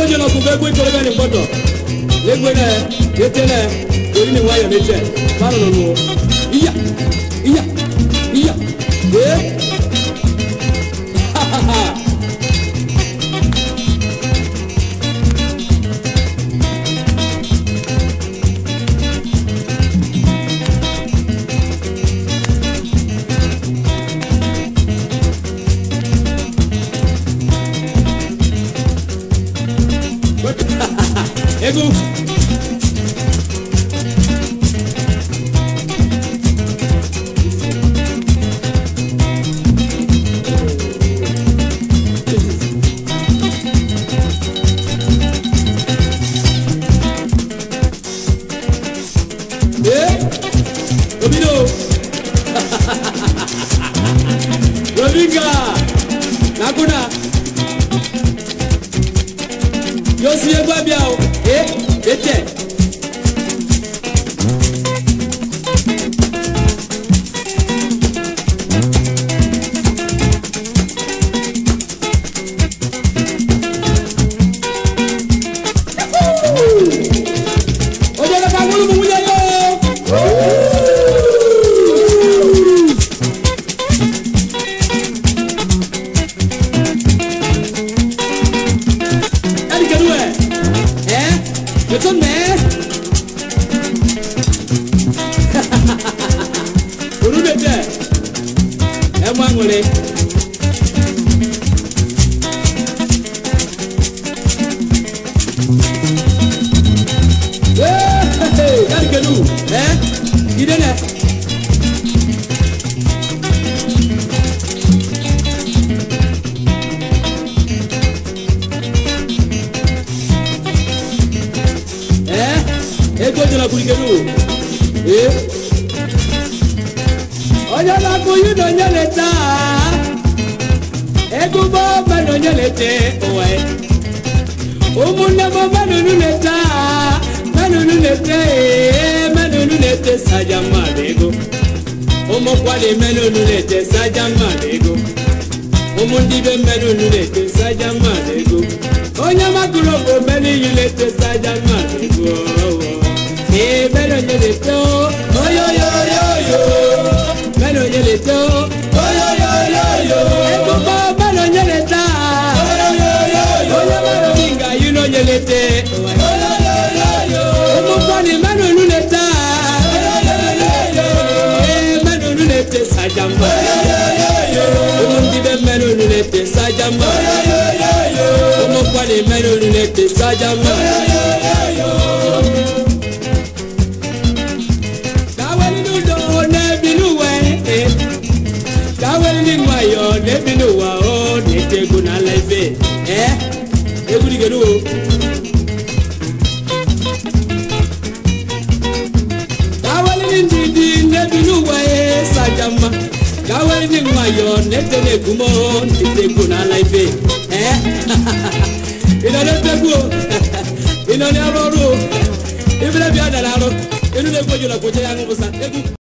gbɛdze lɔ kun gbɛgbɛ tɔ lɛbɛ ni gbɔtɔ lɛgbɛ nɛ yɛtɛ nɛ ori ni wayɔ n'etsɛ k'alɔ lɔnu Odinga Laguna yóò sì yẹ gbàgbé àwọn ẹ ẹ tẹ. good man. Orúdẹ̀dẹ̀ ẹ mú àwòrán. Yàrá ìgbẹ́lu ẹ́ ìdẹ́lẹ̀. ego dị eh? na kwurikebe onye na-akụ yi na onye leta ego bọba na onye leta ụwa ụmụnne m mmanụ leta mmanụ leta mmanụ leta saja mmadụ ego ụmụkwali mmanụ leta saja mmadụ ego ụmụ ndị be mmanụ leta saja mmadụ ego onye makụrụ bụ mmanụ yi leta saja mmadụ yo, yo yo. tọ́. Oyoyoyoyo. Mẹ́nu yẹ yo yo yo. Ẹ̀kúkọ́ mẹ́nu yẹ lè yo, yo Oyè mẹ́nu mi nga yín ló yẹ yo yo. Oyoyoyoyo. Ẹ̀kúkọ́ ni mẹ́nu lu yo yo. Oyoyoyoyo. Ẹ̀ mẹ́nu lu lè tẹ yo Oyoyoyoyo. Olùdí bẹ́ mẹ́nu lu lè tẹ yo Oyoyoyoyo. Ọmọkùnrin mẹ́nu lu lè tẹ sàjàmbá. bi n'ụwa ọ na-ete ego n'ala ebe ee egwu dị kedu o gawalili ndị dị n'ebi n'ụwa ihe saja mma gawalili ne te ne na-egwu m na-ete ego n'ala ebe ee ịnọ n'ebe egwu ịnọ n'arụ ọrụ ibere bịa dara arụ ịnụ na-egwu ojula kwụcha ya ṅụbụsa egwu